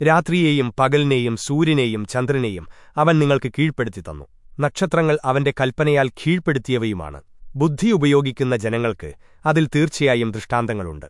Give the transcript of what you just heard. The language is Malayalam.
രാത്രിയെയും പകലിനെയും സൂര്യനെയും ചന്ദ്രനെയും അവൻ നിങ്ങൾക്ക് കീഴ്പ്പെടുത്തി തന്നു. നക്ഷത്രങ്ങൾ അവന്റെ കൽപ്പനയാൽ കീഴ്പ്പെടുത്തിയവയുമാണ്. ബുദ്ധി ഉപയോഗിക്കുന്ന ജനങ്ങൾക്ക് അതിൽ തീർച്ചയായും ദൃഷ്ടാന്തങ്ങളുണ്ട്.